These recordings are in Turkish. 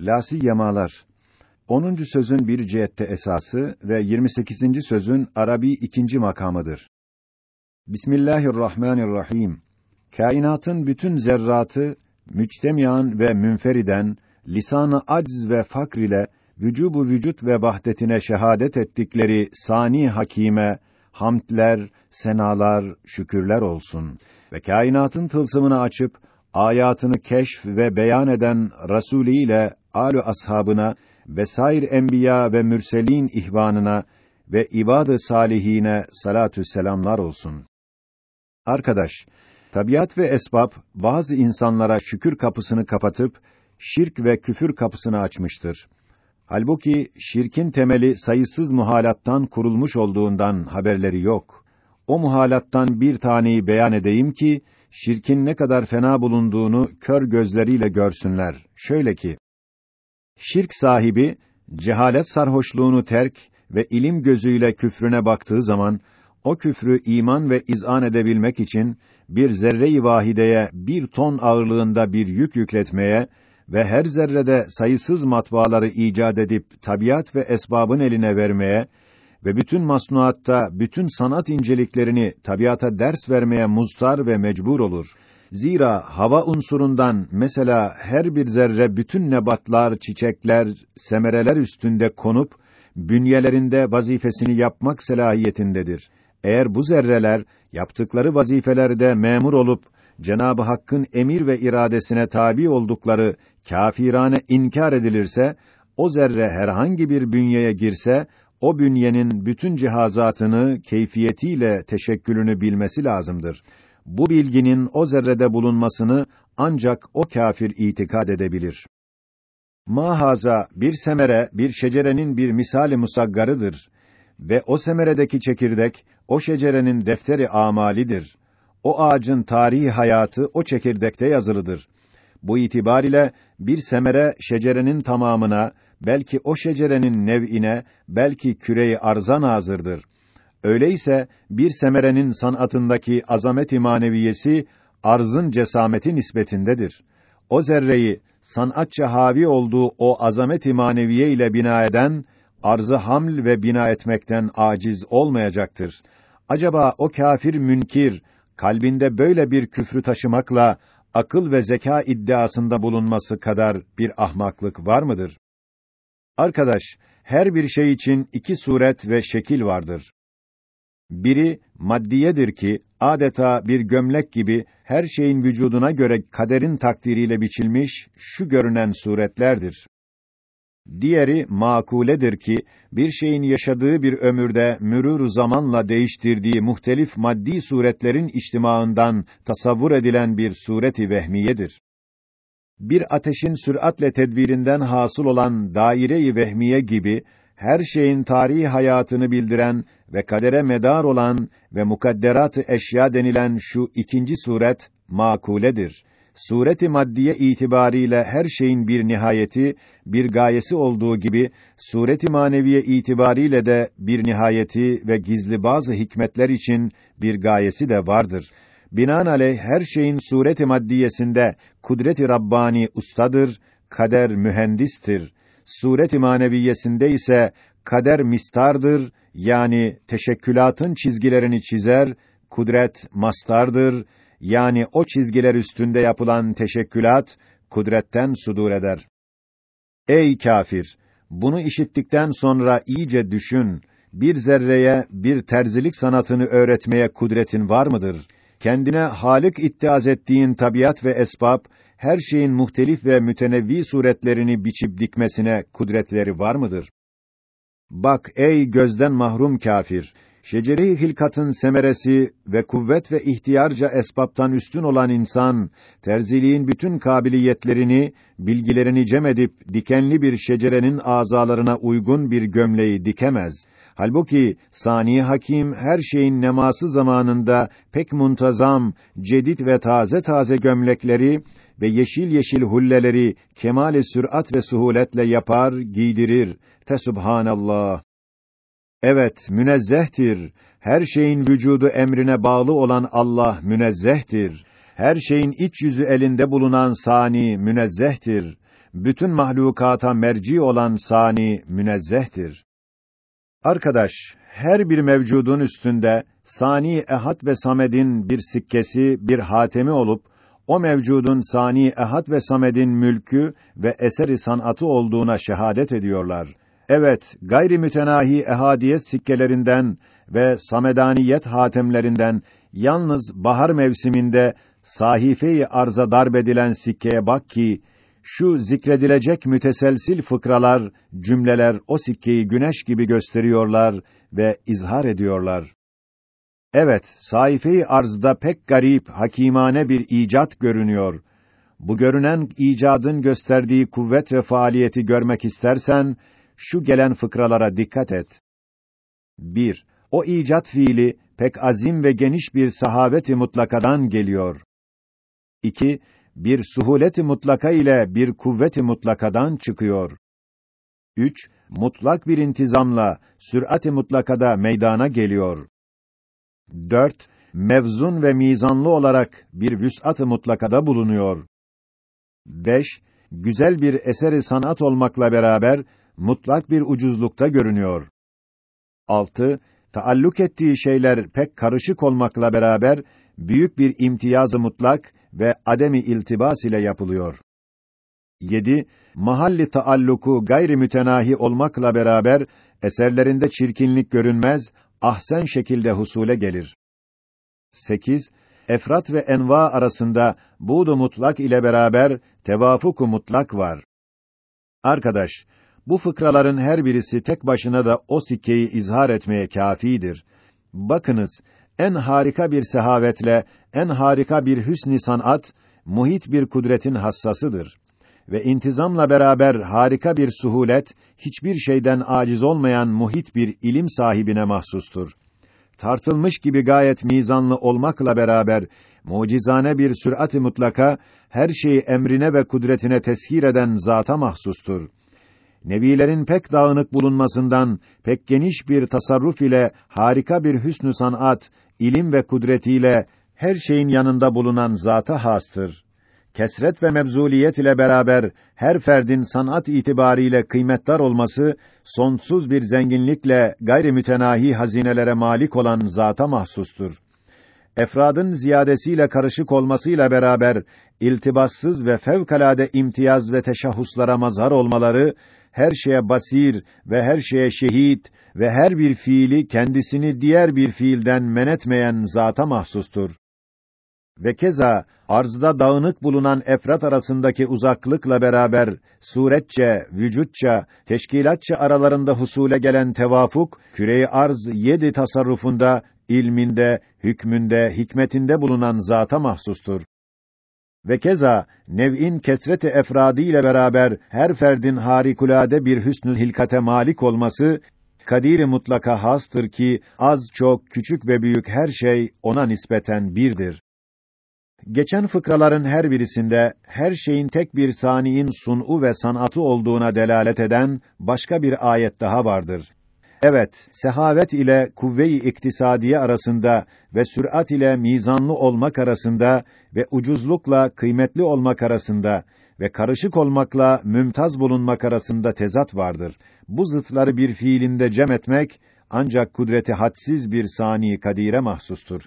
Lasi yemalar. 10. sözün bir cihette esası ve 28. sözün Arabi ikinci makamıdır. Bismillahirrahmanirrahim. Kainatın bütün zerratı müçtemiyan ve münferiden lisanı acz ve fakr ile vücubu vücut ve vahdetine şehadet ettikleri sani hakime hamdler, senalar, şükürler olsun ve kainatın tılsımını açıp ayatını keşf ve beyan eden Resulü ile âlü ashabına ve sair enbiya ve mürselin ihvanına ve ibad-ı salihine salatü selamlar olsun. Arkadaş, tabiat ve esbab bazı insanlara şükür kapısını kapatıp şirk ve küfür kapısını açmıştır. Halbuki şirkin temeli sayısız muhalattan kurulmuş olduğundan haberleri yok. O muhalattan bir taneyi beyan edeyim ki şirkin ne kadar fena bulunduğunu kör gözleriyle görsünler. Şöyle ki şirk sahibi cehalet sarhoşluğunu terk ve ilim gözüyle küfrüne baktığı zaman o küfrü iman ve izan edebilmek için bir zerre-i vahideye bir ton ağırlığında bir yük yükletmeye ve her zerrede sayısız matbaaları icat edip tabiat ve esbabın eline vermeye ve bütün masnuatta bütün sanat inceliklerini tabiata ders vermeye muztar ve mecbur olur. Zira hava unsurundan mesela her bir zerre bütün nebatlar, çiçekler, semereler üstünde konup bünyelerinde vazifesini yapmak selahiyetindedir. Eğer bu zerreler yaptıkları vazifelerde memur olup Cenabı Hakk'ın emir ve iradesine tabi oldukları kâfirane inkar edilirse o zerre herhangi bir bünyeye girse o bünyenin bütün cihazatını keyfiyetiyle teşekkülünü bilmesi lazımdır. Bu bilginin o zerrede bulunmasını ancak o kâfir itikad edebilir. Mahaza bir semere, bir şecerenin bir misali musaggarıdır ve o semeredeki çekirdek o şecerenin defteri amalidir. O ağacın tarihi hayatı o çekirdekte yazılıdır. Bu itibar ile bir semere şecerenin tamamına, belki o şecerenin nev'ine, belki küreyi arza nazırdır. Öyleyse bir semerenin sanatındaki azamet-i maneviyesi arzın cesameti nispetindedir. O zerreyi sanatça havi olduğu o azamet-i maneviye ile bina eden arzı haml ve bina etmekten aciz olmayacaktır. Acaba o kâfir münkir kalbinde böyle bir küfrü taşımakla akıl ve zeka iddiasında bulunması kadar bir ahmaklık var mıdır? Arkadaş, her bir şey için iki suret ve şekil vardır. Biri maddiyedir ki adeta bir gömlek gibi her şeyin vücuduna göre kaderin takdiriyle biçilmiş şu görünen suretlerdir. Diğeri makuledir ki bir şeyin yaşadığı bir ömürde mürür zamanla değiştirdiği muhtelif maddi suretlerin içtimaından tasavvur edilen bir sureti vehmiyedir. Bir ateşin süratle tedbirinden hasıl olan daire-i vehmiye gibi her şeyin tarihi hayatını bildiren ve kadere medar olan ve mukadderat-ı eşya denilen şu ikinci suret makuledir sureti maddiye itibariyle her şeyin bir nihayeti, bir gayesi olduğu gibi sureti maneviye itibariyle de bir nihayeti ve gizli bazı hikmetler için bir gayesi de vardır. Binaenaleyh her şeyin sureti maddiyesinde kudreti rabbani ustadır, kader mühendistir. Sureti maneviyesinde ise kader mistardır, yani teşekkülatın çizgilerini çizer, kudret mastardır, yani o çizgiler üstünde yapılan teşekkülat kudretten sudur eder. Ey kafir, bunu işittikten sonra iyice düşün. Bir zerreye bir terzilik sanatını öğretmeye kudretin var mıdır? Kendine halik iddiaz ettiğin tabiat ve esbab her şeyin muhtelif ve mütenevvi suretlerini biçip dikmesine kudretleri var mıdır? Bak ey gözden mahrum kafir, şecere-i hilkatın semeresi ve kuvvet ve ihtiyarca esbaptan üstün olan insan, terziliğin bütün kabiliyetlerini, bilgilerini cem edip, dikenli bir şecerenin azalarına uygun bir gömleği dikemez. Halbuki, sani hakim, her şeyin neması zamanında, pek muntazam, cedid ve taze taze gömlekleri, ve yeşil yeşil hulleleri kemale sürat ve suhuletle yapar, giydirir. Fesubhanallah. Evet, münezzehtir. Her şeyin vücudu emrine bağlı olan Allah münezzehtir. Her şeyin iç yüzü elinde bulunan sani münezzehtir. bütün mahlukata merci olan sani münezzehtir. Arkadaş, her bir mevcudun üstünde sani ehad ve samedin bir sikkesi, bir hatemi olup o mevcudun sani ehad ve samedin mülkü ve eseri sanatı olduğuna şehadet ediyorlar. Evet, gayri mütenahi ehadiyet sikkelerinden ve samedaniyet hatemlerinden yalnız bahar mevsiminde sahife-i arza darbedilen sikkeye bak ki şu zikredilecek müteselsil fıkralar, cümleler o sikkeyi güneş gibi gösteriyorlar ve izhar ediyorlar. Evet, sayfayı arzda pek garip, hakimane bir icat görünüyor. Bu görünen icadın gösterdiği kuvvet ve faaliyeti görmek istersen, şu gelen fıkralara dikkat et. 1. O icat fiili pek azim ve geniş bir sahabeti mutlakadan geliyor. 2. Bir suhuleti mutlaka ile bir kuvveti mutlakadan çıkıyor. 3. Mutlak bir intizamla sürati mutlakada meydana geliyor. 4. Mevzun ve mizanlı olarak bir vüs'at-ı mutlakada bulunuyor. 5. Güzel bir eseri sanat olmakla beraber mutlak bir ucuzlukta görünüyor. 6. Taalluk ettiği şeyler pek karışık olmakla beraber büyük bir imtiyazı mutlak ve ademi iltibas ile yapılıyor. 7. Mahalli taalluku gayri mütenahi olmakla beraber eserlerinde çirkinlik görünmez, ahsen şekilde husule gelir. 8. Efrat ve enva arasında buğdu mutlak ile beraber tevafuku mutlak var. Arkadaş, bu fıkraların her birisi tek başına da o sikkeyi izhar etmeye kâfidir. Bakınız, en harika bir sehavetle, en harika bir hüsn-i sanat, muhit bir kudretin hassasıdır. Ve intizamla beraber harika bir suhulet, hiçbir şeyden aciz olmayan muhit bir ilim sahibine mahsustur. Tartılmış gibi gayet mizanlı olmakla beraber, mucizane bir sürat-i mutlaka, her şeyi emrine ve kudretine teshir eden zata mahsustur nevilerin pek dağınık bulunmasından pek geniş bir tasarruf ile harika bir hüsnü sanat, ilim ve kudretiyle her şeyin yanında bulunan zata hastır. Kesret ve mebzuliyet ile beraber her ferdin sanat itibariyle kıymetdar olması sonsuz bir zenginlikle gayri mütenahi hazinelere malik olan zata mahsustur. Efradın ziyadesiyle karışık olmasıyla beraber iltibassız ve fevkalade imtiyaz ve teşahhuslara mazhar olmaları her şeye basir ve her şeye şehit ve her bir fiili kendisini diğer bir fiilden men etmeyen zata mahsustur. Ve keza arzda dağınık bulunan efrat arasındaki uzaklıkla beraber suretçe, vücutça, teşkilatça aralarında husule gelen tevafuk, küre arz yedi tasarrufunda, ilminde, hükmünde, hikmetinde bulunan zata mahsustur. Ve keza nev'in kesreti efradi ile beraber her ferdin harikulade bir hüsnü hilkate malik olması kadir mutlaka hastır ki az çok küçük ve büyük her şey ona nispeten birdir. Geçen fıkraların her birisinde her şeyin tek bir saniyin sun'u ve sanatı olduğuna delalet eden başka bir ayet daha vardır. Evet, sehavet ile kuvve-i iktisadiye arasında ve sürat ile mizanlı olmak arasında ve ucuzlukla kıymetli olmak arasında ve karışık olmakla mümtaz bulunmak arasında tezat vardır. Bu zıtları bir fiilinde cem etmek ancak kudreti hadsiz bir sani kadire mahsustur.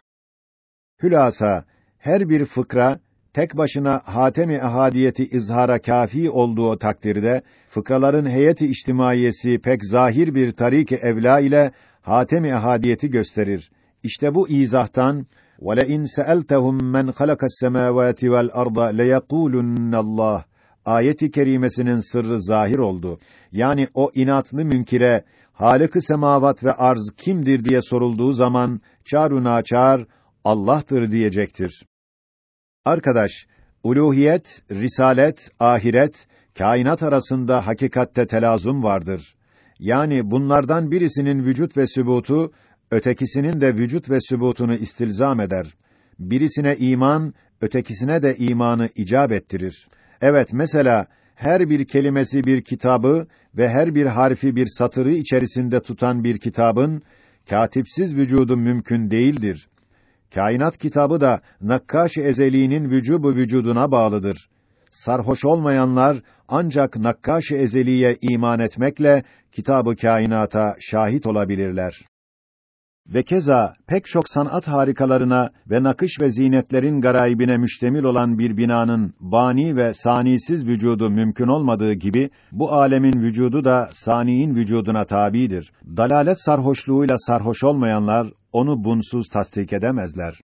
Hülasa her bir fıkra tek başına hatemi ehadiyeti izhara kafi olduğu takdirde fıkraların heyeti içtimaiyesi pek zahir bir tarik-i evla ile hatemi ehadiyeti gösterir. İşte bu izahtan وَلَئِنْ سَأَلْتَهُمْ مَنْ خَلَقَ السَّمَاوَاتِ وَالْأَرْضَ لَيَقُولُنَّ اللّٰهِ Ayeti kerimesinin sırrı zahir oldu. Yani o inatlı münkire Halık-ı semavat ve arz kimdir diye sorulduğu zaman çaruna çar Allah'tır diyecektir. Arkadaş, uluhiyet, risalet, ahiret, kainat arasında hakikatte telazum vardır. Yani bunlardan birisinin vücut ve sübutu, ötekisinin de vücut ve sübutunu istilzam eder. Birisine iman, ötekisine de imanı icap ettirir. Evet, mesela her bir kelimesi bir kitabı ve her bir harfi bir satırı içerisinde tutan bir kitabın katipsiz vücudu mümkün değildir. Kainat kitabı da Nakkaş-ı Ezeli'nin vücubu vücuduna bağlıdır. sarhoş olmayanlar ancak nakkaş-ı ezeliye iman etmekle kitabı kainata şahit olabilirler. Ve keza pek çok sanat harikalarına ve nakış ve zinetlerin garaibine müştemil olan bir binanın bani ve sanisiz vücudu mümkün olmadığı gibi bu alemin vücudu da saniin vücuduna tabidir. Dalalet sarhoşluğuyla sarhoş olmayanlar onu bunsuz tasdik edemezler.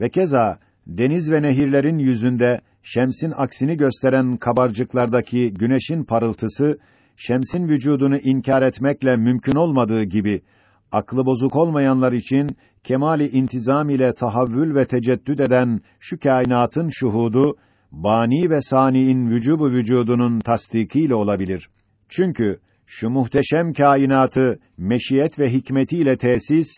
Ve keza deniz ve nehirlerin yüzünde şemsin aksini gösteren kabarcıklardaki güneşin parıltısı şemsin vücudunu inkar etmekle mümkün olmadığı gibi aklı bozuk olmayanlar için kemali intizam ile tahavvül ve teceddüd eden şu kainatın şuhudu bani ve saniin vücubu vücudunun tasdikiyle olabilir. Çünkü şu muhteşem kainatı meşiyet ve hikmetiyle tesis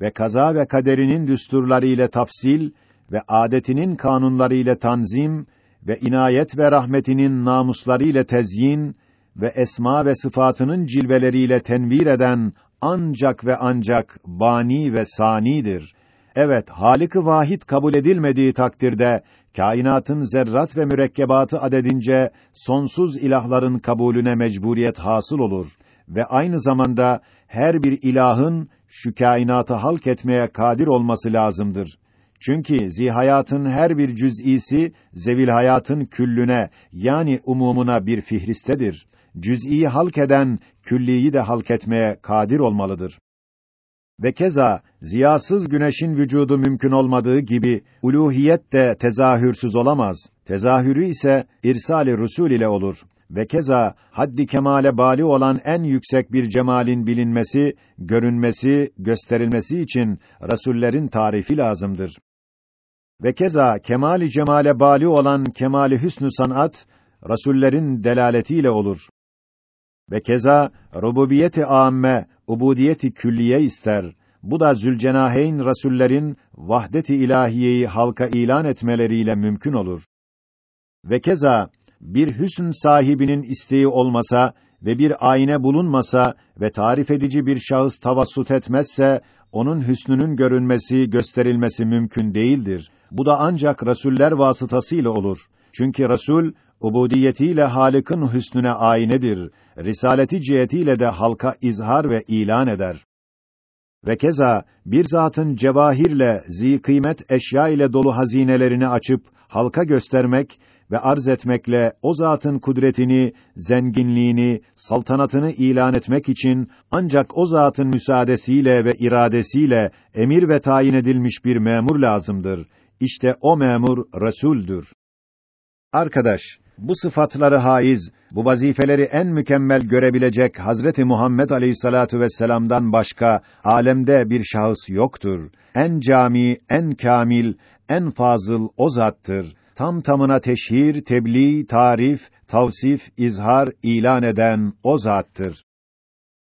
ve kaza ve kaderinin düsturları ile tafsil ve adetinin kanunları ile tanzim ve inayet ve rahmetinin namusları ile tezyin ve esma ve sıfatının cilveleriyle tenvir eden ancak ve ancak bani ve sanidir. Evet, Halık-ı Vahid kabul edilmediği takdirde kainatın zerrat ve mürekkebatı adedince sonsuz ilahların kabulüne mecburiyet hasıl olur ve aynı zamanda her bir ilahın şu kainatı halk etmeye kadir olması lazımdır. Çünkü zihayatın her bir cüz'isi zevil hayatın küllüne yani umumuna bir fihristedir cüz'î halk eden külliyi de halk etmeye kadir olmalıdır. Ve keza ziyasız güneşin vücudu mümkün olmadığı gibi uluhiyet de tezahürsüz olamaz. Tezahürü ise irsali rusul ile olur. Ve keza haddi kemale bali olan en yüksek bir cemalin bilinmesi, görünmesi, gösterilmesi için rasullerin tarifi lazımdır. Ve keza kemali cemale bali olan kemali hüsnü sanat rasullerin delaletiyle olur. Ve keza rububiyeti âmme, ubudiyeti külliye ister. Bu da Zülcenaheyn rasullerin vahdet-i ilahiyeyi halka ilan etmeleriyle mümkün olur. Ve keza bir hüsn sahibinin isteği olmasa ve bir ayna bulunmasa ve tarif edici bir şahıs tavassut etmezse onun hüsnünün görünmesi, gösterilmesi mümkün değildir. Bu da ancak rasuller vasıtasıyla olur. Çünkü rasul ubudiyetiyle Halık'ın hüsnüne aynedir. Risaleti cihetiyle de halka izhar ve ilan eder. Ve keza bir zatın cevahirle zi kıymet eşya ile dolu hazinelerini açıp halka göstermek ve arz etmekle o zatın kudretini, zenginliğini, saltanatını ilan etmek için ancak o zatın müsaadesiyle ve iradesiyle emir ve tayin edilmiş bir memur lazımdır. İşte o memur Resul'dür. Arkadaş, bu sıfatları haiz, bu vazifeleri en mükemmel görebilecek Hazreti Muhammed Aleyhissalatu vesselam'dan başka alemde bir şahıs yoktur. En cami, en kamil, en fazıl o zattır. Tam tamına teşhir, tebliğ, tarif, tavsif, izhar, ilan eden o zattır.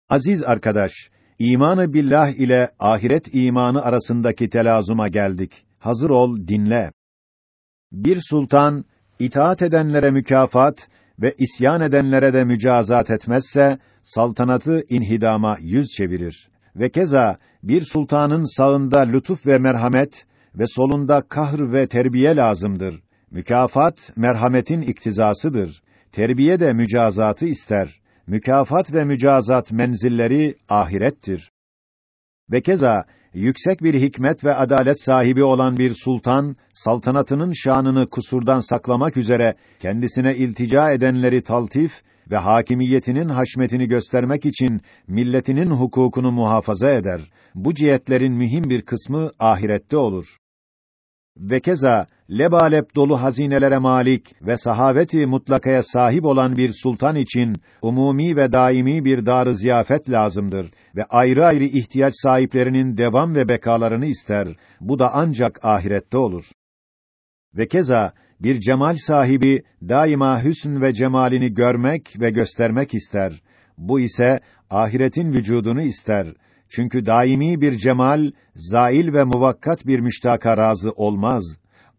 Aziz arkadaş, imanı billah ile ahiret imanı arasındaki telazuma geldik. Hazır ol, dinle. Bir sultan itaat edenlere mükafat ve isyan edenlere de mücazat etmezse saltanatı inhidama yüz çevirir. Ve keza bir sultanın sağında lütuf ve merhamet ve solunda kahr ve terbiye lazımdır. Mükafat merhametin iktizasıdır. Terbiye de mücazatı ister. Mükafat ve mücazat menzilleri ahirettir. Ve keza yüksek bir hikmet ve adalet sahibi olan bir sultan, saltanatının şanını kusurdan saklamak üzere kendisine iltica edenleri taltif ve hakimiyetinin haşmetini göstermek için milletinin hukukunu muhafaza eder. Bu cihetlerin mühim bir kısmı ahirette olur. Ve keza lebalep dolu hazinelere malik ve sahaveti mutlakaya sahip olan bir sultan için umumi ve daimi bir dar ziyafet lazımdır ve ayrı ayrı ihtiyaç sahiplerinin devam ve bekalarını ister. Bu da ancak ahirette olur. Ve keza bir cemal sahibi daima hüsn ve cemalini görmek ve göstermek ister. Bu ise ahiretin vücudunu ister. Çünkü daimi bir cemal, zail ve muvakkat bir müştaka razı olmaz.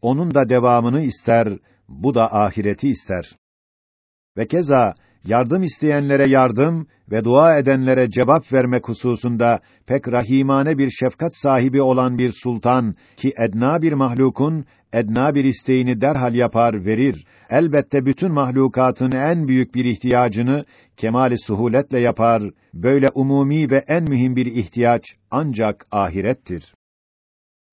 Onun da devamını ister, bu da ahireti ister. Ve keza yardım isteyenlere yardım ve dua edenlere cevap vermek hususunda pek rahimane bir şefkat sahibi olan bir sultan ki edna bir mahlukun edna bir isteğini derhal yapar, verir. Elbette bütün mahlukatın en büyük bir ihtiyacını kemali suhuletle yapar. Böyle umumi ve en mühim bir ihtiyaç ancak ahirettir.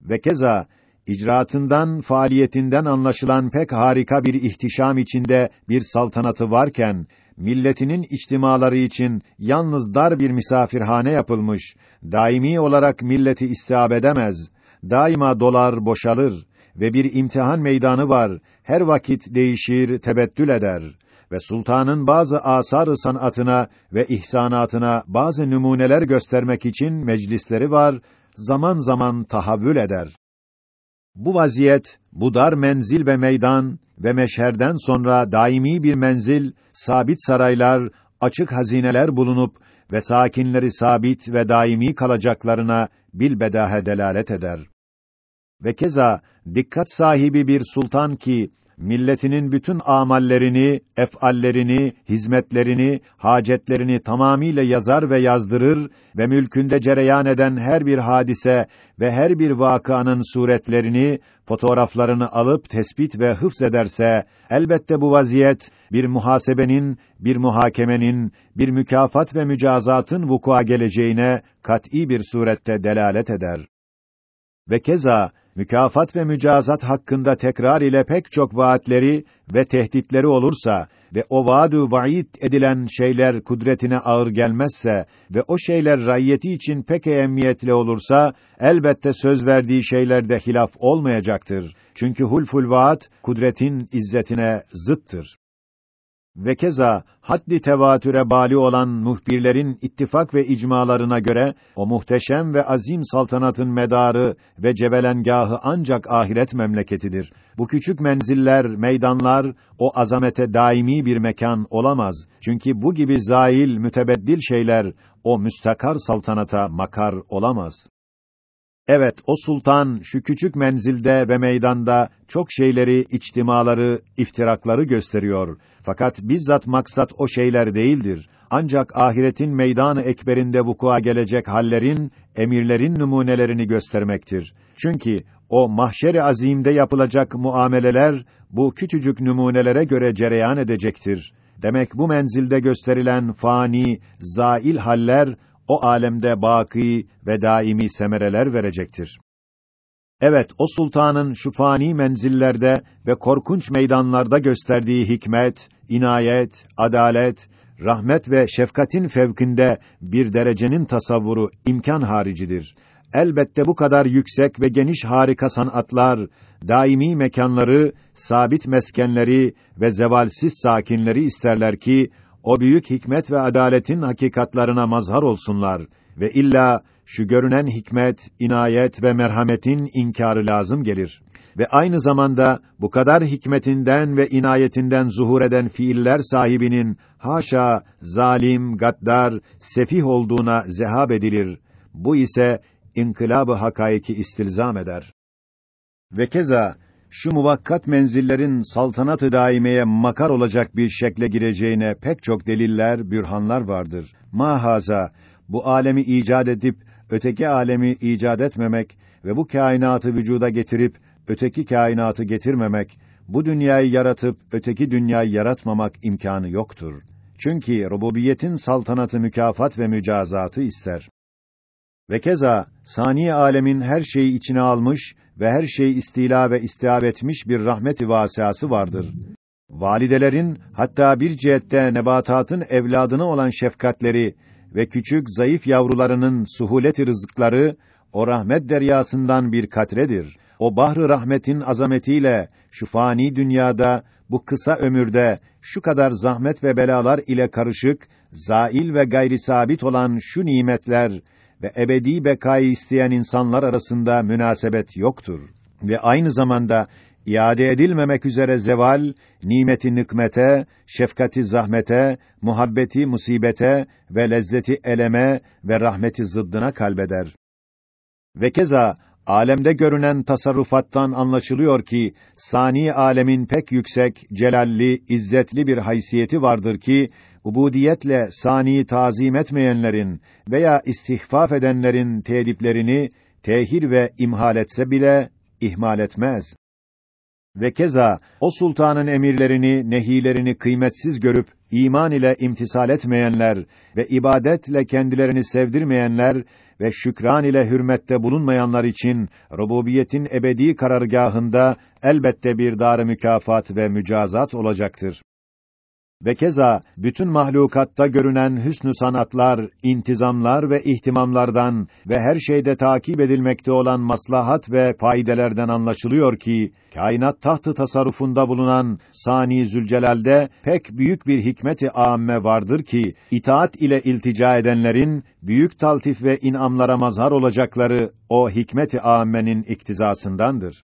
Ve keza icraatından, faaliyetinden anlaşılan pek harika bir ihtişam içinde bir saltanatı varken, milletinin içtimaları için yalnız dar bir misafirhane yapılmış, daimi olarak milleti istihab edemez, daima dolar, boşalır ve bir imtihan meydanı var, her vakit değişir, tebeddül eder ve sultanın bazı asar-ı sanatına ve ihsanatına bazı numuneler göstermek için meclisleri var, zaman zaman tahavvül eder. Bu vaziyet, bu dar menzil ve meydan ve meşherden sonra daimi bir menzil, sabit saraylar, açık hazineler bulunup ve sakinleri sabit ve daimi kalacaklarına bilbedahe delalet eder. Ve keza dikkat sahibi bir sultan ki milletinin bütün amallerini, efallerini, hizmetlerini, hacetlerini tamamiyle yazar ve yazdırır ve mülkünde cereyan eden her bir hadise ve her bir vakıanın suretlerini, fotoğraflarını alıp tespit ve hıfz ederse, elbette bu vaziyet bir muhasebenin, bir muhakemenin, bir mükafat ve mücazatın vukua geleceğine kat'î bir surette delalet eder. Ve keza mükafat ve mücazat hakkında tekrar ile pek çok vaatleri ve tehditleri olursa ve o vaadu vaid edilen şeyler kudretine ağır gelmezse ve o şeyler raiyeti için pek ehemmiyetli olursa elbette söz verdiği şeylerde hilaf olmayacaktır. Çünkü hulful vaat kudretin izzetine zıttır. Ve keza haddi tevatüre bali olan muhbirlerin ittifak ve icmalarına göre o muhteşem ve azim saltanatın medarı ve cebelengahı ancak ahiret memleketidir. Bu küçük menziller, meydanlar o azamete daimi bir mekan olamaz. Çünkü bu gibi zail, mütebeddil şeyler o müstakar saltanata makar olamaz. Evet, o sultan şu küçük menzilde ve meydanda çok şeyleri, içtimaları, iftirakları gösteriyor. Fakat bizzat maksat o şeyler değildir. Ancak ahiretin meydanı ekberinde vukua gelecek hallerin, emirlerin numunelerini göstermektir. Çünkü o mahşer-i azimde yapılacak muameleler bu küçücük numunelere göre cereyan edecektir. Demek bu menzilde gösterilen fani, zail haller o alemde baki ve daimi semereler verecektir. Evet, o sultanın şu fani menzillerde ve korkunç meydanlarda gösterdiği hikmet, inayet, adalet, rahmet ve şefkatin fevkinde bir derecenin tasavvuru imkan haricidir. Elbette bu kadar yüksek ve geniş harika sanatlar, daimi mekanları, sabit meskenleri ve zevalsiz sakinleri isterler ki o büyük hikmet ve adaletin hakikatlarına mazhar olsunlar ve illa şu görünen hikmet, inayet ve merhametin inkarı lazım gelir. Ve aynı zamanda bu kadar hikmetinden ve inayetinden zuhur eden fiiller sahibinin haşa zalim, gaddar, sefih olduğuna zehab edilir. Bu ise inkılabı hakaiki istilzam eder. Ve keza şu muvakkat menzillerin saltanat-ı daimeye makar olacak bir şekle gireceğine pek çok deliller, bürhanlar vardır. Mahaza bu alemi icat edip öteki alemi icat etmemek ve bu kainatı vücuda getirip öteki kainatı getirmemek, bu dünyayı yaratıp öteki dünyayı yaratmamak imkanı yoktur. Çünkü rububiyetin saltanatı mükafat ve mücazatı ister. Ve keza sani alemin her şeyi içine almış ve her şeyi istila ve istihab etmiş bir rahmet-i vasıası vardır. Validelerin hatta bir cihette nebatatın evladına olan şefkatleri ve küçük zayıf yavrularının suhuleti rızıkları o rahmet deryasından bir katredir. O bahrı rahmetin azametiyle şu fani dünyada bu kısa ömürde şu kadar zahmet ve belalar ile karışık, zail ve gayri sabit olan şu nimetler ve ebedi bekayı isteyen insanlar arasında münasebet yoktur. Ve aynı zamanda iade edilmemek üzere zeval, nimeti nikmete, şefkati zahmete, muhabbeti musibete ve lezzeti eleme ve rahmeti zıddına kalbeder. Ve keza alemde görünen tasarrufattan anlaşılıyor ki sani alemin pek yüksek, celalli, izzetli bir haysiyeti vardır ki ubudiyetle sani tazim etmeyenlerin veya istihfaf edenlerin tediplerini tehir ve imhal etse bile ihmal etmez. Ve keza o sultanın emirlerini, nehilerini kıymetsiz görüp iman ile imtisal etmeyenler ve ibadetle kendilerini sevdirmeyenler ve şükran ile hürmette bulunmayanlar için rububiyetin ebedi karargahında elbette bir dar mükafat ve mücazat olacaktır. Ve keza bütün mahlukatta görünen hüsnü sanatlar, intizamlar ve ihtimamlardan ve her şeyde takip edilmekte olan maslahat ve faydelerden anlaşılıyor ki kainat tahtı tasarrufunda bulunan Sani Zülcelal'de pek büyük bir hikmeti âme vardır ki itaat ile iltica edenlerin büyük taltif ve inamlara mazhar olacakları o hikmeti âmmenin iktizasındandır.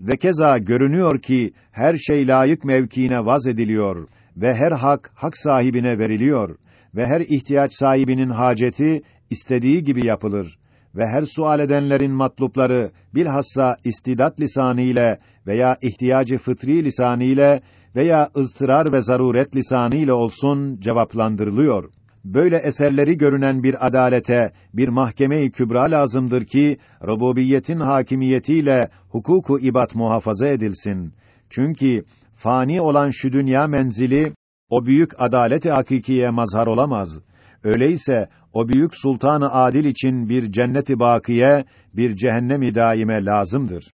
Ve keza görünüyor ki her şey layık mevkiine vaz ediliyor ve her hak hak sahibine veriliyor ve her ihtiyaç sahibinin haceti istediği gibi yapılır ve her sual edenlerin matlupları bilhassa istidat lisanı ile veya ihtiyacı fıtri lisanı ile veya ıztırar ve zaruret lisanı ile olsun cevaplandırılıyor. Böyle eserleri görünen bir adalete, bir mahkeme-i kübra lazımdır ki rububiyetin hakimiyetiyle hukuku ibad muhafaza edilsin. Çünkü fani olan şu dünya menzili o büyük adalet-i hakikiye mazhar olamaz. Öyleyse o büyük sultanı adil için bir cennet-i bakiye, bir cehennem-i daime lazımdır.